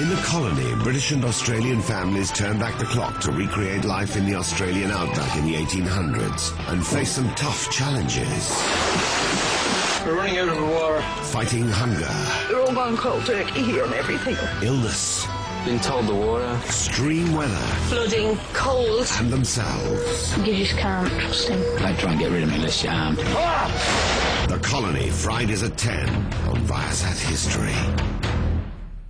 In the colony, British and Australian families turn back the clock to recreate life in the Australian outback in the 1800s and face some tough challenges. We're running out of water. Fighting hunger, They're all gone cold turkey here and everything. illness, Been told the water. extreme weather, Flooding, cold. and themselves. You just can't trust him. They try and get rid of me unless you're armed. The Colony, Fridays at 10 on Viasat History.